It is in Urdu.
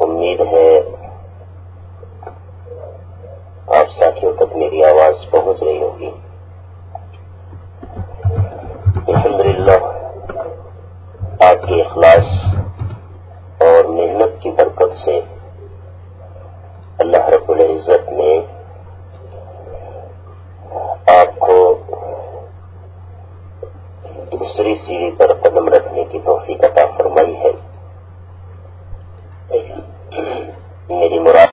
امید ہے آپ ساتھیوں تک میری آواز پہنچ رہی ہوگی۔ الحمد للہ آپ کے اخلاص اور محنت کی برکت سے اللہ رب العزت نے آپ کو دوسری سیڑھی پر قدم میری مراد